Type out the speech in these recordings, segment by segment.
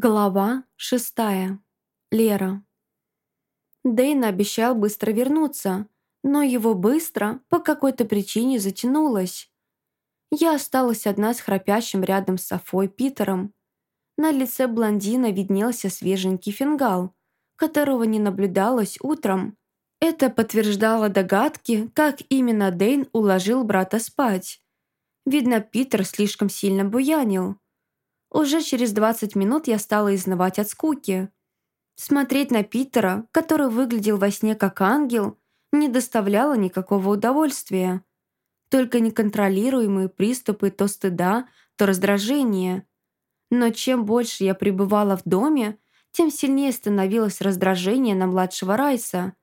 Глава шестая. Лера. Дэйн обещал быстро вернуться, но его быстро по какой-то причине затянулось. Я осталась одна с храпящим рядом с Софой Питером. На лице блондина виднелся свеженький фингал, которого не наблюдалось утром. Это подтверждало догадки, как именно Дэйн уложил брата спать. Видно, Питер слишком сильно буянил – уже через 20 минут я стала изнывать от скуки. Смотреть на Питера, который выглядел во сне как ангел, не доставляло никакого удовольствия. Только неконтролируемые приступы то стыда, то раздражения. Но чем больше я пребывала в доме, тем сильнее становилось раздражение на младшего Райса.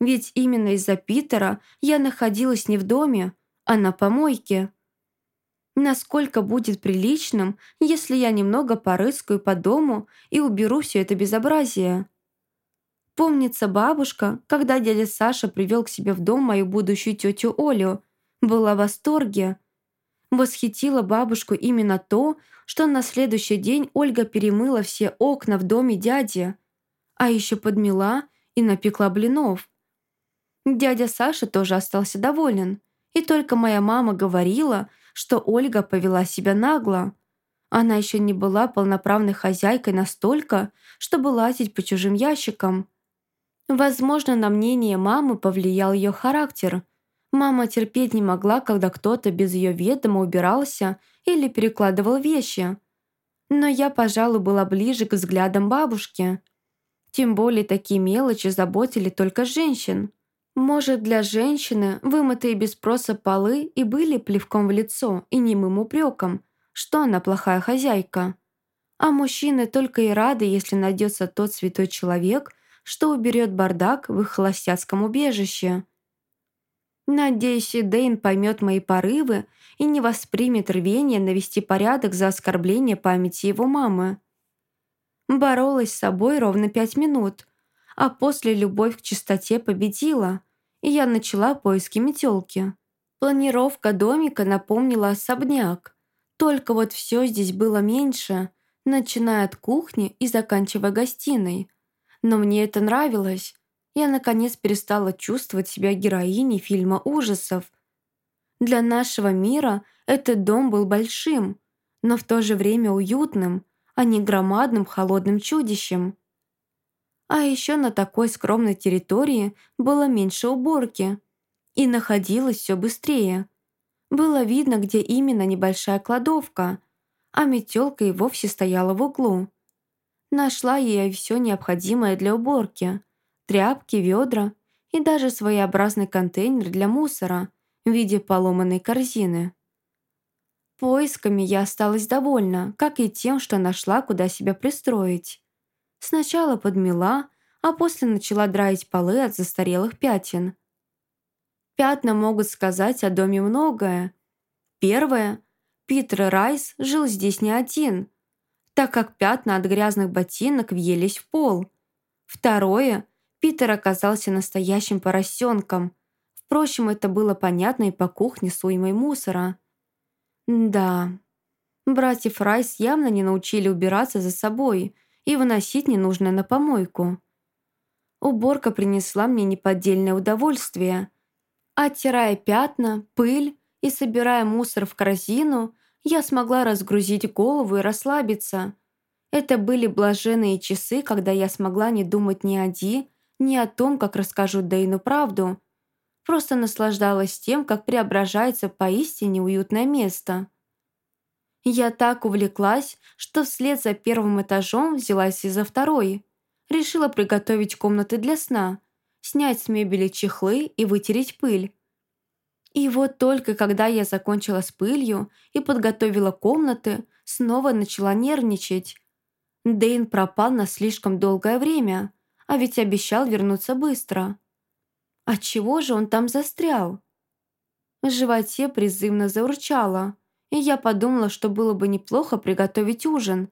Ведь именно из-за Питера я находилась не в доме, а на помойке. Насколько будет приличным, если я немного порыскаю по дому и уберу все это безобразие? Помнится бабушка, когда дядя Саша привел к себе в дом мою будущую тетю Олю, была в восторге. Восхитила бабушку именно то, что на следующий день Ольга перемыла все окна в доме дяди, а еще подмела и напекла блинов. Дядя Саша тоже остался доволен, и только моя мама говорила – что Ольга повела себя нагло. Она еще не была полноправной хозяйкой настолько, чтобы лазить по чужим ящикам. Возможно, на мнение мамы повлиял ее характер. Мама терпеть не могла, когда кто-то без ее ведома убирался или перекладывал вещи. Но я, пожалуй, была ближе к взглядам бабушки. Тем более такие мелочи заботили только женщин. Может, для женщины вымытые без спроса полы и были плевком в лицо и немым упреком, что она плохая хозяйка. А мужчины только и рады, если найдется тот святой человек, что уберет бардак в их холостяцком убежище. Надеюсь, и Дэйн поймет мои порывы и не воспримет рвение навести порядок за оскорбление памяти его мамы. Боролась с собой ровно пять минут – а после любовь к чистоте победила, и я начала поиски метелки. Планировка домика напомнила особняк, только вот все здесь было меньше, начиная от кухни и заканчивая гостиной. Но мне это нравилось. Я, наконец, перестала чувствовать себя героиней фильма ужасов. Для нашего мира этот дом был большим, но в то же время уютным, а не громадным холодным чудищем. А еще на такой скромной территории было меньше уборки. И находилось все быстрее. Было видно, где именно небольшая кладовка, а метелка и вовсе стояла в углу. Нашла я все необходимое для уборки. Тряпки, ведра и даже своеобразный контейнер для мусора в виде поломанной корзины. Поисками я осталась довольна, как и тем, что нашла, куда себя пристроить. Сначала подмела, а после начала драить полы от застарелых пятен. Пятна могут сказать о доме многое. Первое. Питер Райс жил здесь не один, так как пятна от грязных ботинок въелись в пол. Второе. Питер оказался настоящим поросенком. Впрочем, это было понятно и по кухне с уймой мусора. Да, братьев Райс явно не научили убираться за собой – и выносить ненужное на помойку. Уборка принесла мне неподдельное удовольствие. Оттирая пятна, пыль и собирая мусор в корзину, я смогла разгрузить голову и расслабиться. Это были блаженные часы, когда я смогла не думать ни о Ди, ни о том, как расскажу Дейну правду. Просто наслаждалась тем, как преображается поистине уютное место. Я так увлеклась, что вслед за первым этажом взялась и за второй. Решила приготовить комнаты для сна, снять с мебели чехлы и вытереть пыль. И вот только когда я закончила с пылью и подготовила комнаты, снова начала нервничать. Дейн пропал на слишком долгое время, а ведь обещал вернуться быстро. Отчего же он там застрял? В животе призывно заурчало – и я подумала, что было бы неплохо приготовить ужин.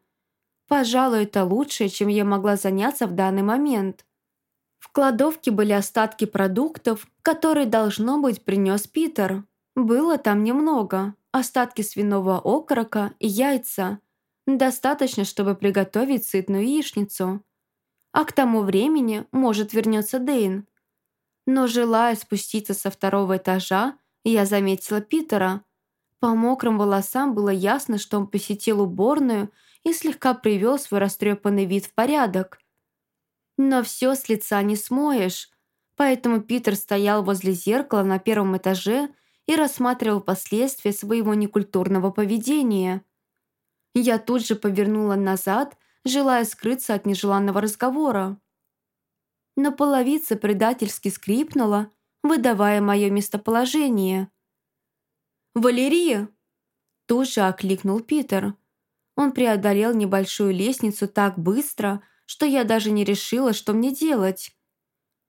Пожалуй, это лучшее, чем я могла заняться в данный момент. В кладовке были остатки продуктов, которые, должно быть, принес Питер. Было там немного. Остатки свиного окорока и яйца. Достаточно, чтобы приготовить сытную яичницу. А к тому времени, может, вернется Дейн. Но желая спуститься со второго этажа, я заметила Питера. По мокрым волосам было ясно, что он посетил уборную и слегка привел свой растрепанный вид в порядок. Но все с лица не смоешь, поэтому Питер стоял возле зеркала на первом этаже и рассматривал последствия своего некультурного поведения. Я тут же повернула назад, желая скрыться от нежеланного разговора. Но половица предательски скрипнула, выдавая мое местоположение. «Валерия!» Тут же окликнул Питер. Он преодолел небольшую лестницу так быстро, что я даже не решила, что мне делать.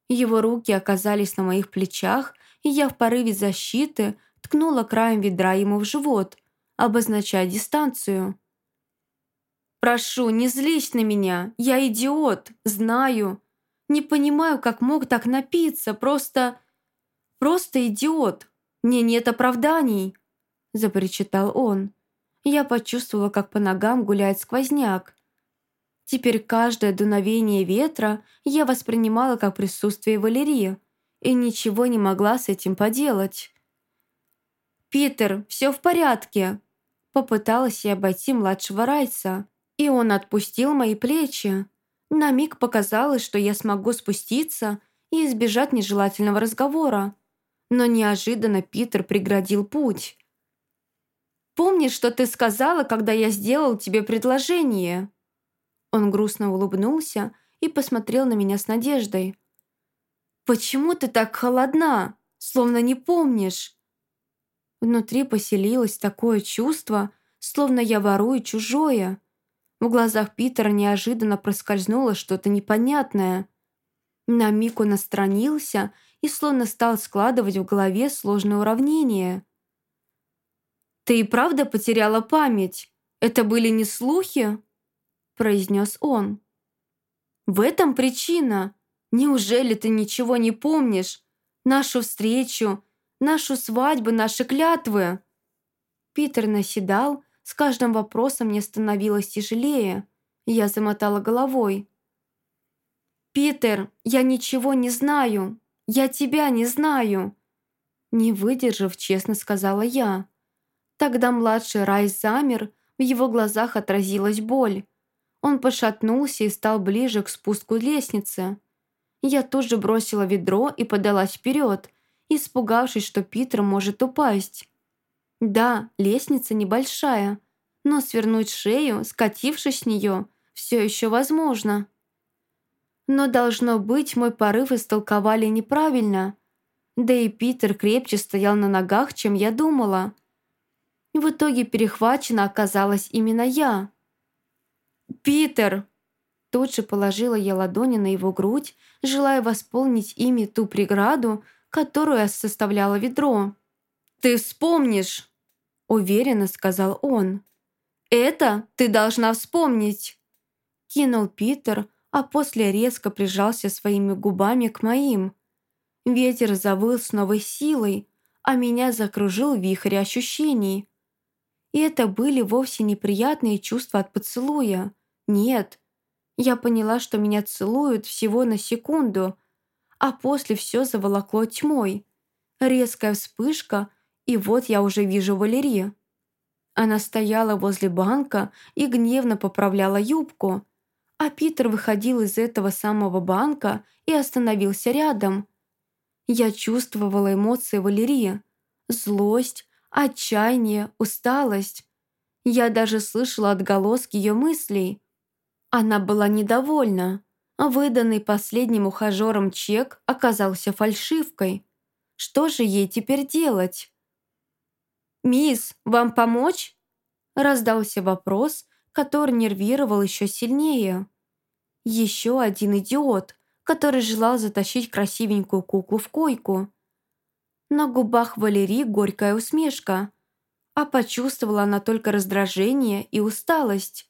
Его руки оказались на моих плечах, и я в порыве защиты ткнула краем ведра ему в живот, обозначая дистанцию. «Прошу, не злись на меня, я идиот, знаю. Не понимаю, как мог так напиться, просто... Просто идиот. Мне нет оправданий», – запричитал он. Я почувствовала, как по ногам гуляет сквозняк. Теперь каждое дуновение ветра я воспринимала как присутствие Валерии и ничего не могла с этим поделать. «Питер, все в порядке!» Попыталась я обойти младшего Райса, и он отпустил мои плечи. На миг показалось, что я смогу спуститься и избежать нежелательного разговора. Но неожиданно Питер преградил путь. «Помнишь, что ты сказала, когда я сделал тебе предложение?» Он грустно улыбнулся и посмотрел на меня с надеждой. «Почему ты так холодна? Словно не помнишь?» Внутри поселилось такое чувство, словно я ворую чужое. В глазах Питера неожиданно проскользнуло что-то непонятное. На миг он отстранился и словно стал складывать в голове сложное уравнение. «Ты и правда потеряла память? Это были не слухи?» произнес он. «В этом причина. Неужели ты ничего не помнишь? Нашу встречу, нашу свадьбу, наши клятвы?» Питер наседал, с каждым вопросом мне становилось тяжелее. Я замотала головой. «Питер, я ничего не знаю. Я тебя не знаю!» Не выдержав, честно сказала я. Тогда младший Райс замер, в его глазах отразилась боль. Он пошатнулся и стал ближе к спуску лестницы. Я тут же бросила ведро и подалась вперед, испугавшись, что Питер может упасть. Да, лестница небольшая, но свернуть шею, скатившись с нее, все еще возможно. Но, должно быть, мой порыв истолковали неправильно. Да и Питер крепче стоял на ногах, чем я думала. В итоге перехвачена оказалась именно я. «Питер!» Тут же положила я ладони на его грудь, желая восполнить ими ту преграду, которую составляло ведро. «Ты вспомнишь!» – уверенно сказал он. «Это ты должна вспомнить!» Кинул Питер, а после резко прижался своими губами к моим. Ветер завыл с новой силой, а меня закружил вихрь ощущений. И это были вовсе неприятные чувства от поцелуя – нет. Я поняла, что меня целуют всего на секунду, а после все заволокло тьмой. Резкая вспышка, и вот я уже вижу Валерию. Она стояла возле банка и гневно поправляла юбку, а Питер выходил из этого самого банка и остановился рядом. Я чувствовала эмоции Валерии. Злость, отчаяние, усталость. Я даже слышала отголоски ее мыслей. Она была недовольна. Выданный последним ухажером чек оказался фальшивкой. Что же ей теперь делать? «Мисс, вам помочь?» Раздался вопрос, который нервировал еще сильнее. Еще один идиот, который желал затащить красивенькую куклу в койку. На губах Валерии горькая усмешка, а почувствовала она только раздражение и усталость.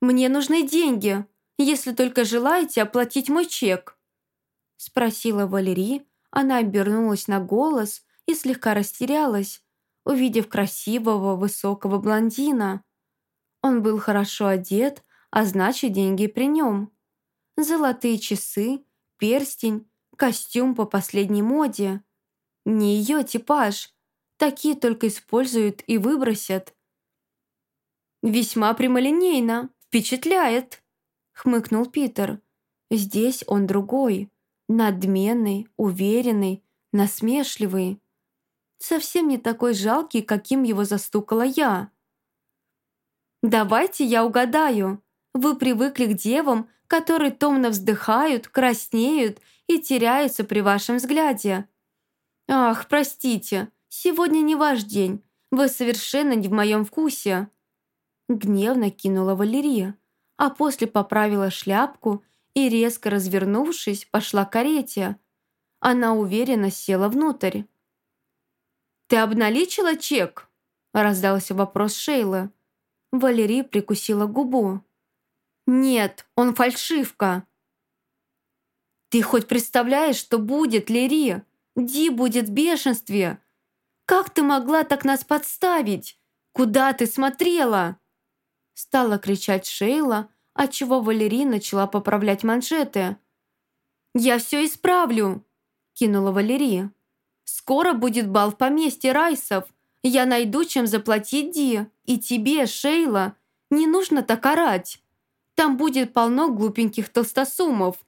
«Мне нужны деньги, если только желаете оплатить мой чек», спросила Валерий. Она обернулась на голос и слегка растерялась, увидев красивого высокого блондина. Он был хорошо одет, а значит, деньги при нем. Золотые часы, перстень, костюм по последней моде. Не ее типаж. Такие только используют и выбросят. «Весьма прямолинейно, впечатляет», — хмыкнул Питер. «Здесь он другой, надменный, уверенный, насмешливый. Совсем не такой жалкий, каким его застукала я». «Давайте я угадаю. Вы привыкли к девам, которые томно вздыхают, краснеют и теряются при вашем взгляде. Ах, простите, сегодня не ваш день. Вы совершенно не в моем вкусе». Гневно кинула Валерия, а после поправила шляпку и, резко развернувшись, пошла к карете. Она уверенно села внутрь. «Ты обналичила чек?» – раздался вопрос Шейлы. Валерия прикусила губу. «Нет, он фальшивка». «Ты хоть представляешь, что будет, Лери? Ди будет в бешенстве. Как ты могла так нас подставить? Куда ты смотрела?» Стала кричать Шейла, отчего Валерия начала поправлять манжеты. «Я все исправлю!» – кинула Валерия. «Скоро будет бал в поместье Райсов. Я найду, чем заплатить Ди. И тебе, Шейла, не нужно так орать. Там будет полно глупеньких толстосумов».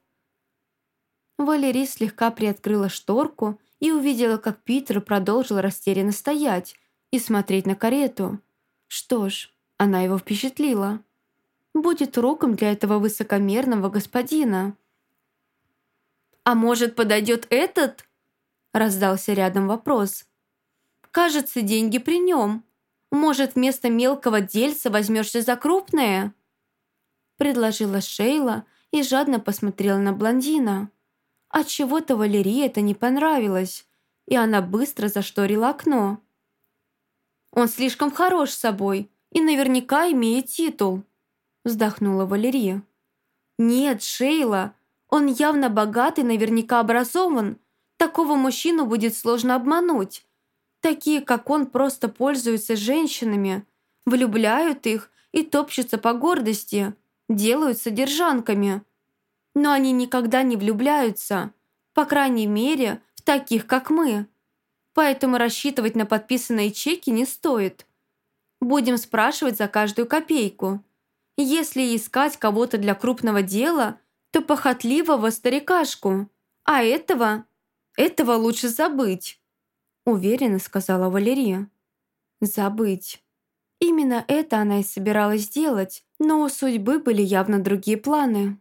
Валерия слегка приоткрыла шторку и увидела, как Питер продолжил растерянно стоять и смотреть на карету. Что ж, она его впечатлила. Будет уроком для этого высокомерного господина. «А может, подойдет этот?» раздался рядом вопрос. «Кажется, деньги при нем. Может, вместо мелкого дельца возьмешься за крупное?» предложила Шейла и жадно посмотрела на блондина. От чего то Валерии это не понравилось, и она быстро зашторила окно. «Он слишком хорош собой и наверняка имеет титул», вздохнула Валерия. «Нет, Шейла, он явно богат и наверняка образован. Такого мужчину будет сложно обмануть. Такие, как он, просто пользуются женщинами, влюбляют их и топчутся по гордости, делают содержанками. Но они никогда не влюбляются, по крайней мере, в таких, как мы. Поэтому рассчитывать на подписанные чеки не стоит. Будем спрашивать за каждую копейку. Если искать кого-то для крупного дела, то похотливого старикашку. А этого... этого лучше забыть. Уверенно сказала Валерия. Забыть. Именно это она и собиралась сделать, но у судьбы были явно другие планы.